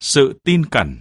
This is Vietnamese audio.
sự tin cẩn.